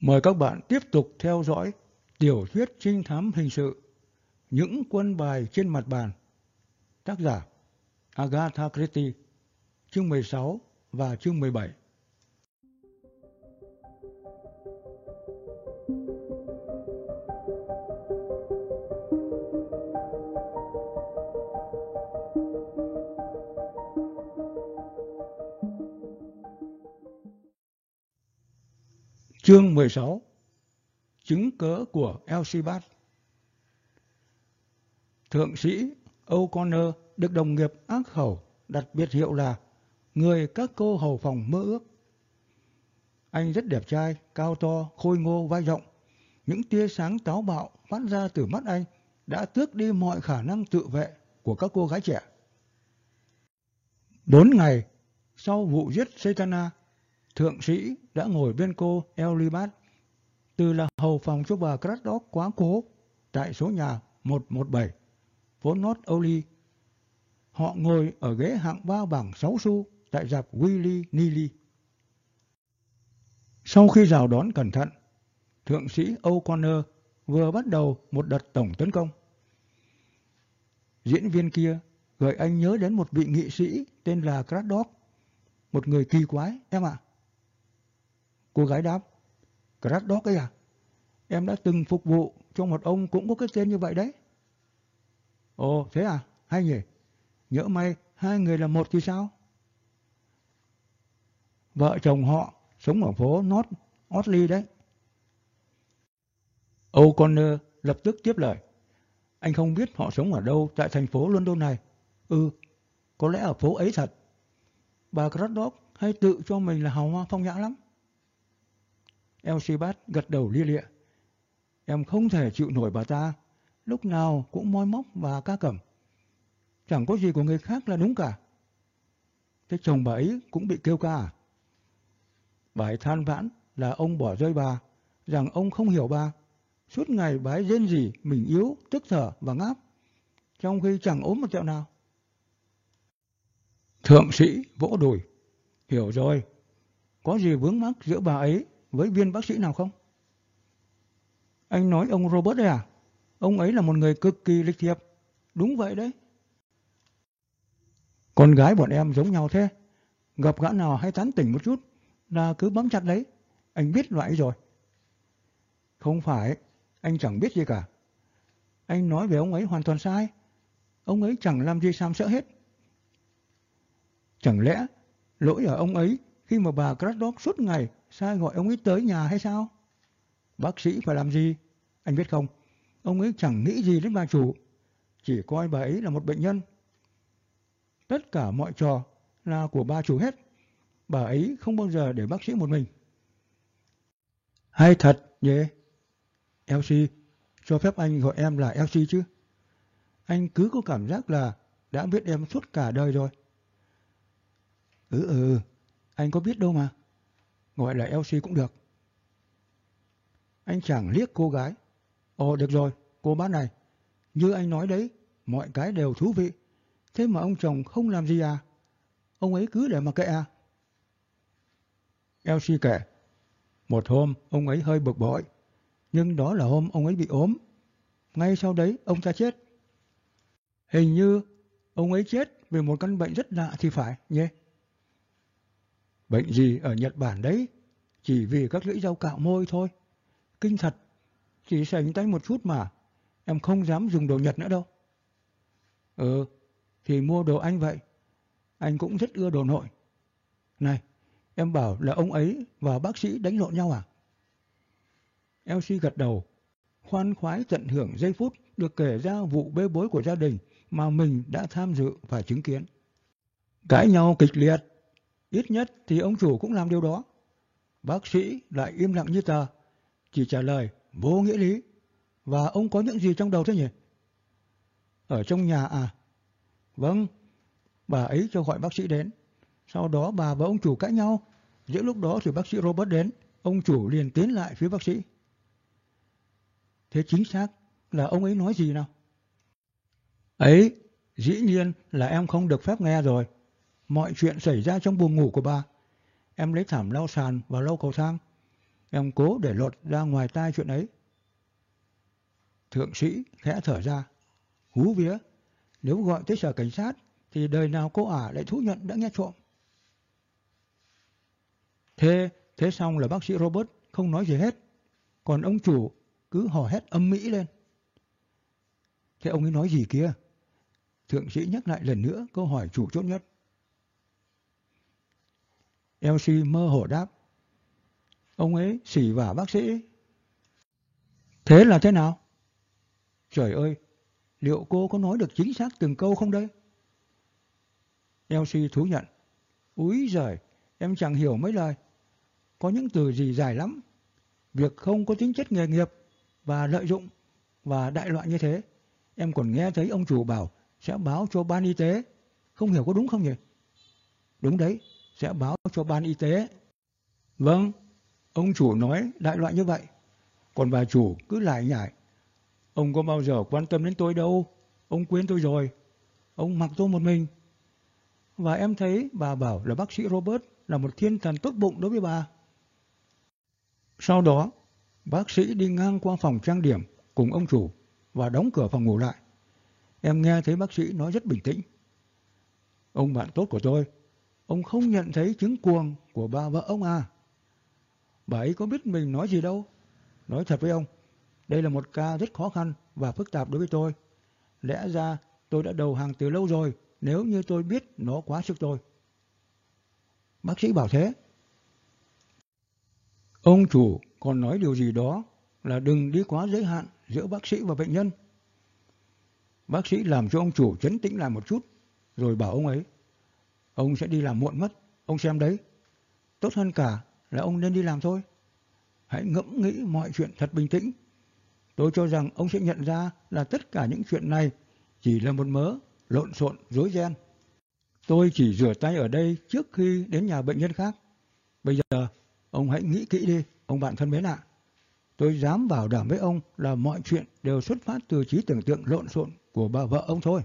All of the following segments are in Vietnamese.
Mời các bạn tiếp tục theo dõi tiểu thuyết trinh thám hình sự Những quân bài trên mặt bàn. Tác giả Agatha Christie, chương 16 và chương 17. Chương 16 Chứng cớ của Elsibat Thượng sĩ O'Connor được đồng nghiệp ác khẩu đặt biệt hiệu là người các cô hầu phòng mơ ước. Anh rất đẹp trai, cao to, khôi ngô, vai rộng. Những tia sáng táo bạo phát ra từ mắt anh đã tước đi mọi khả năng tự vệ của các cô gái trẻ. Bốn ngày sau vụ giết Saitana, thượng sĩ đã ngồi bên cô Elibat từ là hầu phòng cho bà Craddock quá cố tại số nhà 117, phố North Oli. Họ ngồi ở ghế hạng ba bảng 6 xu tại dạp Willy Nilly. Sau khi rào đón cẩn thận, thượng sĩ O'Connor vừa bắt đầu một đợt tổng tấn công. Diễn viên kia gợi anh nhớ đến một vị nghị sĩ tên là Craddock, một người kỳ quái, em ạ. Cô gái đáp, Craddock ấy à? Em đã từng phục vụ cho một ông cũng có cái tên như vậy đấy. Ồ, thế à? Hay nhỉ? Nhỡ may hai người là một thì sao? Vợ chồng họ sống ở phố North Otley đấy. O'Connor lập tức tiếp lời. Anh không biết họ sống ở đâu tại thành phố London này. Ừ, có lẽ ở phố ấy thật. Bà Craddock hay tự cho mình là hào hoa phong nhã lắm. Elsibat gật đầu lia lịa. Em không thể chịu nổi bà ta, lúc nào cũng moi móc và ca cẩm. Chẳng có gì của người khác là đúng cả. Thế chồng bà ấy cũng bị kêu ca à? Bà ấy than vãn là ông bỏ rơi bà, rằng ông không hiểu bà. Suốt ngày bà ấy rên gì mình yếu, tức thở và ngáp, trong khi chẳng ốm một tẹo nào. Thượng sĩ vỗ đùi. Hiểu rồi, có gì vướng mắc giữa bà ấy với viên bác sĩ nào không? Anh nói ông Robert đấy à? Ông ấy là một người cực kỳ lịch thiệp. Đúng vậy đấy. Con gái bọn em giống nhau thế. Gặp gã nào hay tán tỉnh một chút là cứ bấm chặt đấy. Anh biết loại rồi. Không phải, anh chẳng biết gì cả. Anh nói về ông ấy hoàn toàn sai. Ông ấy chẳng làm gì sam sợ hết. Chẳng lẽ lỗi ở ông ấy khi mà bà Craddock suốt ngày sai gọi ông ấy tới nhà hay sao? Bác sĩ phải làm gì? Anh biết không, ông ấy chẳng nghĩ gì đến bà chủ, chỉ coi bà ấy là một bệnh nhân. Tất cả mọi trò là của bà chủ hết. Bà ấy không bao giờ để bác sĩ một mình. Hay thật, nhỉ? LC cho phép anh gọi em là LC chứ? Anh cứ có cảm giác là đã biết em suốt cả đời rồi. Ừ ừ, ừ. anh có biết đâu mà. Gọi là Elsie cũng được. Anh chàng liếc cô gái. Ồ được rồi, cô bác này. Như anh nói đấy, mọi cái đều thú vị. Thế mà ông chồng không làm gì à? Ông ấy cứ để mà kệ à? Elsie kể. Một hôm, ông ấy hơi bực bội. Nhưng đó là hôm ông ấy bị ốm. Ngay sau đấy, ông ta chết. Hình như ông ấy chết vì một căn bệnh rất lạ thì phải, nhé. Bệnh gì ở Nhật Bản đấy? Chỉ vì các lưỡi dao cạo môi thôi. Kinh thật, chỉ sành tay một chút mà. Em không dám dùng đồ Nhật nữa đâu. Ừ, thì mua đồ anh vậy. Anh cũng rất ưa đồ nội. Này, em bảo là ông ấy và bác sĩ đánh lộn nhau à? Elsie gật đầu, khoan khoái tận hưởng giây phút được kể ra vụ bê bối của gia đình mà mình đã tham dự và chứng kiến. Cãi nhau kịch liệt, ít nhất thì ông chủ cũng làm điều đó. Bác sĩ lại im lặng như tờ, chỉ trả lời vô nghĩa lý. Và ông có những gì trong đầu thế nhỉ? Ở trong nhà à? Vâng, bà ấy cho gọi bác sĩ đến. Sau đó bà và ông chủ cãi nhau. Giữa lúc đó thì bác sĩ Robert đến, ông chủ liền tiến lại phía bác sĩ. Thế chính xác là ông ấy nói gì nào? Ấy, dĩ nhiên là em không được phép nghe rồi. Mọi chuyện xảy ra trong buồng ngủ của bà. Em lấy thảm lau sàn và lau cầu thang. Em cố để lột ra ngoài tai chuyện ấy. Thượng sĩ khẽ thở ra. Hú vía, nếu gọi tới sở cảnh sát thì đời nào cô ả lại thú nhận đã nghe trộm. Thế, thế xong là bác sĩ Robert không nói gì hết. Còn ông chủ cứ hò hét âm mỹ lên. Thế ông ấy nói gì kia? Thượng sĩ nhắc lại lần nữa câu hỏi chủ chốt nhất. Elsie mơ hồ đáp. Ông ấy xỉ vả bác sĩ. Thế là thế nào? Trời ơi, liệu cô có nói được chính xác từng câu không đây? Elsie thú nhận. Úi giời, em chẳng hiểu mấy lời. Có những từ gì dài lắm. Việc không có tính chất nghề nghiệp và lợi dụng và đại loại như thế. Em còn nghe thấy ông chủ bảo sẽ báo cho ban y tế. Không hiểu có đúng không nhỉ? Đúng đấy, sẽ báo cho ban y tế. Vâng, ông chủ nói đại loại như vậy. Còn bà chủ cứ lại nhải. Ông có bao giờ quan tâm đến tôi đâu. Ông quên tôi rồi. Ông mặc tôi một mình. Và em thấy bà bảo là bác sĩ Robert là một thiên thần tốt bụng đối với bà. Sau đó, bác sĩ đi ngang qua phòng trang điểm cùng ông chủ và đóng cửa phòng ngủ lại. Em nghe thấy bác sĩ nói rất bình tĩnh. Ông bạn tốt của tôi, ông không nhận thấy chứng cuồng của bà vợ ông à? Bà ấy có biết mình nói gì đâu. Nói thật với ông, đây là một ca rất khó khăn và phức tạp đối với tôi. Lẽ ra tôi đã đầu hàng từ lâu rồi nếu như tôi biết nó quá sức tôi. Bác sĩ bảo thế. Ông chủ còn nói điều gì đó là đừng đi quá giới hạn giữa bác sĩ và bệnh nhân. Bác sĩ làm cho ông chủ chấn tĩnh lại một chút, rồi bảo ông ấy, ông sẽ đi làm muộn mất, ông xem đấy. Tốt hơn cả là ông nên đi làm thôi. Hãy ngẫm nghĩ mọi chuyện thật bình tĩnh. Tôi cho rằng ông sẽ nhận ra là tất cả những chuyện này chỉ là một mớ lộn xộn, rối ren. Tôi chỉ rửa tay ở đây trước khi đến nhà bệnh nhân khác. Bây giờ, ông hãy nghĩ kỹ đi, ông bạn thân mến ạ. Tôi dám bảo đảm với ông là mọi chuyện đều xuất phát từ trí tưởng tượng lộn xộn của bà vợ ông thôi.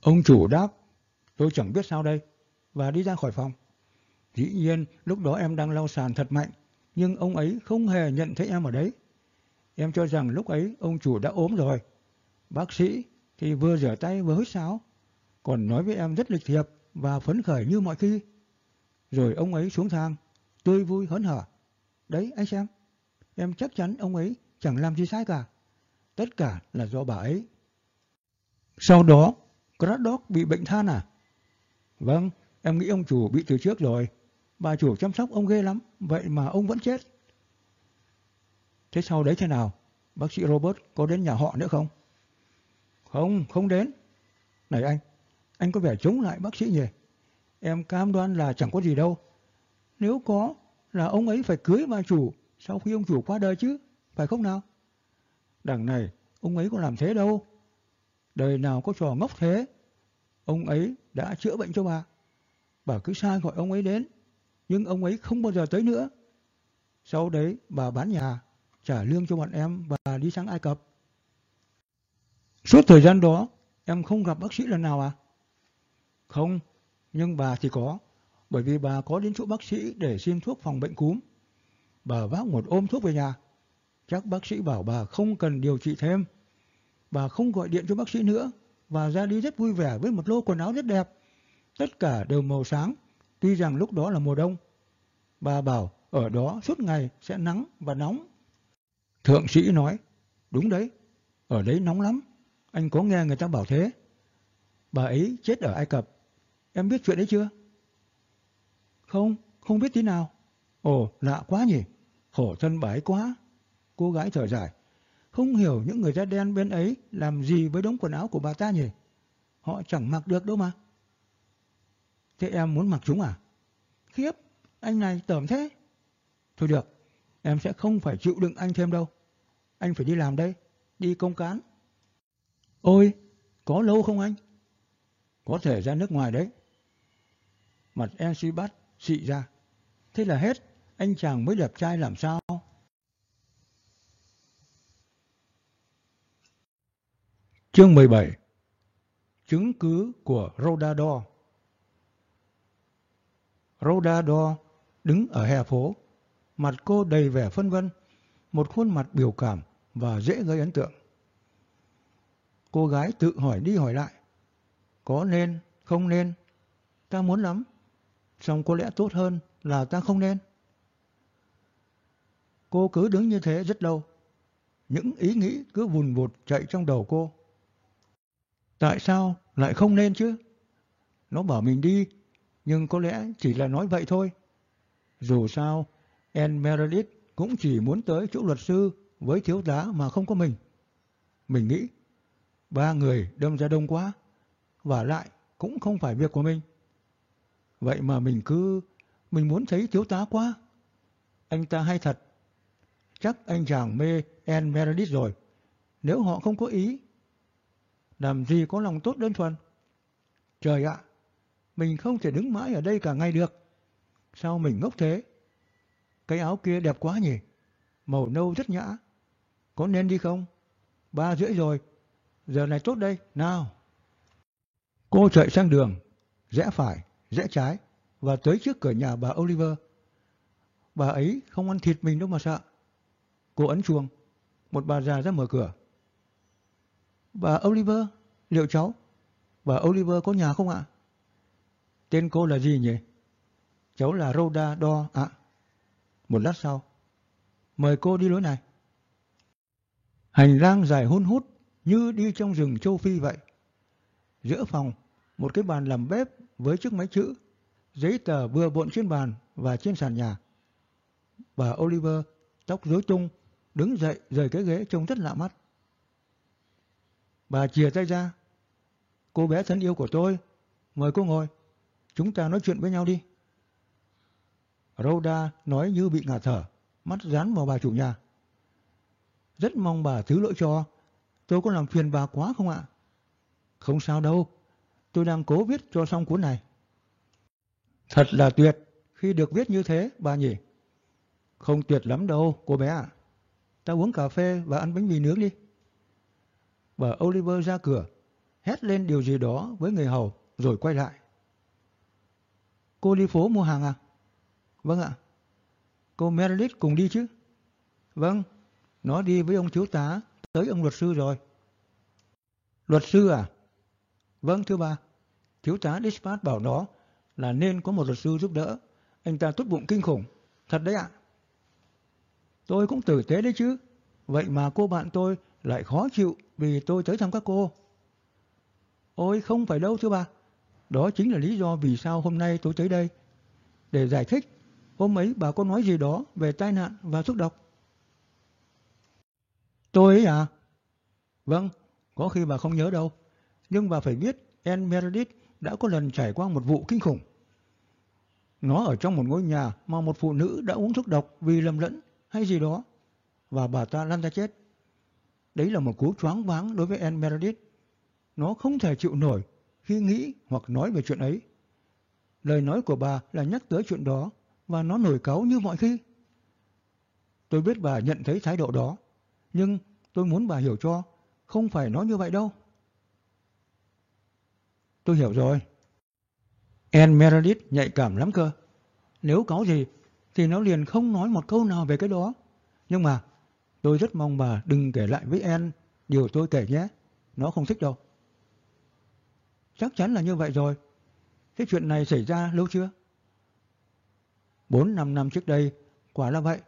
Ông chủ đáp, tôi chẳng biết sao đây, và đi ra khỏi phòng. Dĩ nhiên, lúc đó em đang lau sàn thật mạnh, nhưng ông ấy không hề nhận thấy em ở đấy. Em cho rằng lúc ấy ông chủ đã ốm rồi. Bác sĩ thì vừa rửa tay vừa hít sáo, còn nói với em rất lịch thiệp và phấn khởi như mọi khi. Rồi ông ấy xuống thang, tươi vui hớn hở. Đấy anh xem, em chắc chắn ông ấy chẳng làm gì sai cả. Tất cả là do bà ấy. Sau đó, Craddock bị bệnh than à? Vâng, em nghĩ ông chủ bị từ trước rồi. Bà chủ chăm sóc ông ghê lắm, vậy mà ông vẫn chết. Thế sau đấy thế nào? Bác sĩ Robert có đến nhà họ nữa không? Không, không đến. Này anh, anh có vẻ chống lại bác sĩ nhỉ? Em cam đoan là chẳng có gì đâu. Nếu có, là ông ấy phải cưới bà chủ sau khi ông chủ qua đời chứ, phải không nào? Đằng này, ông ấy có làm thế đâu. Đời nào có trò ngốc thế. Ông ấy đã chữa bệnh cho bà. Bà cứ sai gọi ông ấy đến, nhưng ông ấy không bao giờ tới nữa. Sau đấy, bà bán nhà, trả lương cho bọn em và đi sang Ai Cập. Suốt thời gian đó, em không gặp bác sĩ lần nào à? Không, nhưng bà thì có, bởi vì bà có đến chỗ bác sĩ để xin thuốc phòng bệnh cúm. Bà vác một ôm thuốc về nhà. Chắc bác sĩ bảo bà không cần điều trị thêm và không gọi điện cho bác sĩ nữa và ra đi rất vui vẻ với một lô quần áo rất đẹp. Tất cả đều màu sáng, tuy rằng lúc đó là mùa đông. Bà bảo ở đó suốt ngày sẽ nắng và nóng. Thượng sĩ nói, đúng đấy, ở đấy nóng lắm. Anh có nghe người ta bảo thế. Bà ấy chết ở Ai Cập. Em biết chuyện đấy chưa? Không, không biết tí nào. Ồ, lạ quá nhỉ. Khổ thân bà ấy quá. Cô gái thở dài. Không hiểu những người da đen bên ấy làm gì với đống quần áo của bà ta nhỉ? Họ chẳng mặc được đâu mà. Thế em muốn mặc chúng à? Khiếp, anh này tởm thế. Thôi được, em sẽ không phải chịu đựng anh thêm đâu. Anh phải đi làm đây, đi công cán. Ôi, có lâu không anh? Có thể ra nước ngoài đấy. Mặt NC bắt xị ra. Thế là hết, anh chàng mới đẹp trai làm sao? Chương 17 Chứng cứ của Rodador Rodador đứng ở hè phố. Mặt cô đầy vẻ phân vân, một khuôn mặt biểu cảm và dễ gây ấn tượng. Cô gái tự hỏi đi hỏi lại. Có nên, không nên? Ta muốn lắm. Xong có lẽ tốt hơn là ta không nên. Cô cứ đứng như thế rất lâu. Những ý nghĩ cứ vùn vụt chạy trong đầu cô. Tại sao lại không nên chứ? Nó bảo mình đi, nhưng có lẽ chỉ là nói vậy thôi. Dù sao, Anne Meredith cũng chỉ muốn tới chỗ luật sư với thiếu tá mà không có mình. Mình nghĩ, ba người đâm ra đông quá, và lại cũng không phải việc của mình. Vậy mà mình cứ, mình muốn thấy thiếu tá quá. Anh ta hay thật. Chắc anh chàng mê Anne Meredith rồi. Nếu họ không có ý, làm gì có lòng tốt đơn thuần. Trời ạ, mình không thể đứng mãi ở đây cả ngày được. Sao mình ngốc thế? Cái áo kia đẹp quá nhỉ? Màu nâu rất nhã. Có nên đi không? Ba rưỡi rồi. Giờ này tốt đây. Nào. Cô chạy sang đường. Rẽ phải, rẽ trái. Và tới trước cửa nhà bà Oliver. Bà ấy không ăn thịt mình đâu mà sợ. Cô ấn chuông. Một bà già ra mở cửa. Bà Oliver, liệu cháu? Bà Oliver có nhà không ạ? Tên cô là gì nhỉ? Cháu là Rhoda Do, ạ. Một lát sau, mời cô đi lối này. Hành lang dài hun hút như đi trong rừng châu Phi vậy. Giữa phòng, một cái bàn làm bếp với chiếc máy chữ, giấy tờ vừa bộn trên bàn và trên sàn nhà. Bà Oliver, tóc rối tung, đứng dậy rời cái ghế trông rất lạ mắt. Bà chìa tay ra. Cô bé thân yêu của tôi, mời cô ngồi. Chúng ta nói chuyện với nhau đi. Rhoda nói như bị ngạt thở, mắt dán vào bà chủ nhà. Rất mong bà thứ lỗi cho. Tôi có làm phiền bà quá không ạ? Không sao đâu. Tôi đang cố viết cho xong cuốn này. Thật là tuyệt khi được viết như thế, bà nhỉ. Không tuyệt lắm đâu, cô bé ạ. Ta uống cà phê và ăn bánh mì nướng đi. Bà Oliver ra cửa, hét lên điều gì đó với người hầu rồi quay lại. Cô đi phố mua hàng à? Vâng ạ. Cô Meredith cùng đi chứ? Vâng, nó đi với ông thiếu tá tới ông luật sư rồi. Luật sư à? Vâng thưa bà. Thiếu tá Dispatch bảo nó là nên có một luật sư giúp đỡ. Anh ta tốt bụng kinh khủng. Thật đấy ạ. Tôi cũng tử tế đấy chứ. Vậy mà cô bạn tôi lại khó chịu vì tôi tới thăm các cô. Ôi không phải đâu thưa bà. Đó chính là lý do vì sao hôm nay tôi tới đây. Để giải thích, hôm ấy bà có nói gì đó về tai nạn và thuốc độc. Tôi ấy à? Vâng, có khi bà không nhớ đâu. Nhưng bà phải biết Anne Meredith đã có lần trải qua một vụ kinh khủng. Nó ở trong một ngôi nhà mà một phụ nữ đã uống thuốc độc vì lầm lẫn hay gì đó. Và bà ta lăn ra chết. Đấy là một cú choáng váng đối với Anne Meredith. Nó không thể chịu nổi khi nghĩ hoặc nói về chuyện ấy. Lời nói của bà là nhắc tới chuyện đó và nó nổi cáu như mọi khi. Tôi biết bà nhận thấy thái độ đó, nhưng tôi muốn bà hiểu cho, không phải nói như vậy đâu. Tôi hiểu rồi. Anne Meredith nhạy cảm lắm cơ. Nếu có gì thì nó liền không nói một câu nào về cái đó. Nhưng mà tôi rất mong bà đừng kể lại với Anne điều tôi kể nhé. Nó không thích đâu. Chắc chắn là như vậy rồi. Thế chuyện này xảy ra lâu chưa? Bốn năm năm trước đây, quả là vậy.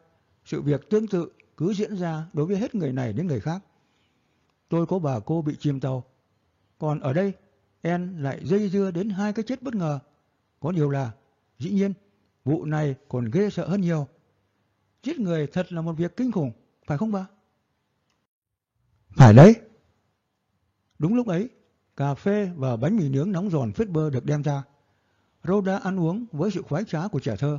Sự việc tương tự cứ diễn ra đối với hết người này đến người khác. Tôi có bà cô bị chìm tàu. Còn ở đây, En lại dây dưa đến hai cái chết bất ngờ. Có điều là, dĩ nhiên, vụ này còn ghê sợ hơn nhiều. Giết người thật là một việc kinh khủng, phải không bà? Phải đấy. Đúng lúc ấy, cà phê và bánh mì nướng nóng giòn phết bơ được đem ra. Rhoda ăn uống với sự khoái trá của trẻ thơ.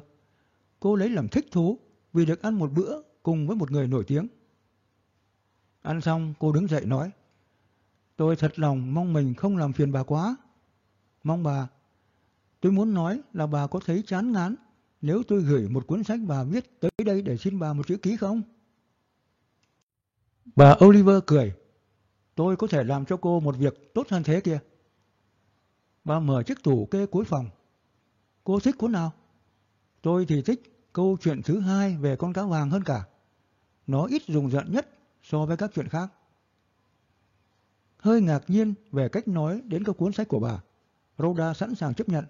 Cô lấy làm thích thú vì được ăn một bữa cùng với một người nổi tiếng. Ăn xong cô đứng dậy nói Tôi thật lòng mong mình không làm phiền bà quá. Mong bà. Tôi muốn nói là bà có thấy chán ngán nếu tôi gửi một cuốn sách bà viết tới đây để xin bà một chữ ký không? Bà Oliver cười. Tôi có thể làm cho cô một việc tốt hơn thế kia. Bà mở chiếc tủ kê cuối phòng. Cô thích cuốn nào? Tôi thì thích câu chuyện thứ hai về con cá vàng hơn cả. Nó ít rùng rợn nhất so với các chuyện khác. Hơi ngạc nhiên về cách nói đến các cuốn sách của bà, Rhoda sẵn sàng chấp nhận.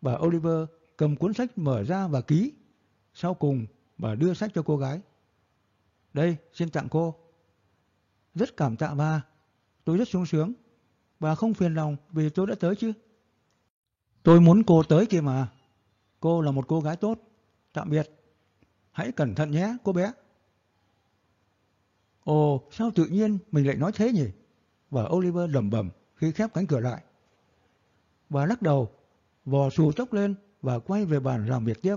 Bà Oliver cầm cuốn sách mở ra và ký. Sau cùng, bà đưa sách cho cô gái. Đây, xin tặng cô. Rất cảm tạ bà. Tôi rất sung sướng. Bà không phiền lòng vì tôi đã tới chứ. Tôi muốn cô tới kia mà. Cô là một cô gái tốt. Tạm biệt. Hãy cẩn thận nhé, cô bé. Ồ, sao tự nhiên mình lại nói thế nhỉ? Và Oliver lẩm bẩm khi khép cánh cửa lại. Bà lắc đầu, vò xù tóc lên và quay về bàn làm việc tiếp.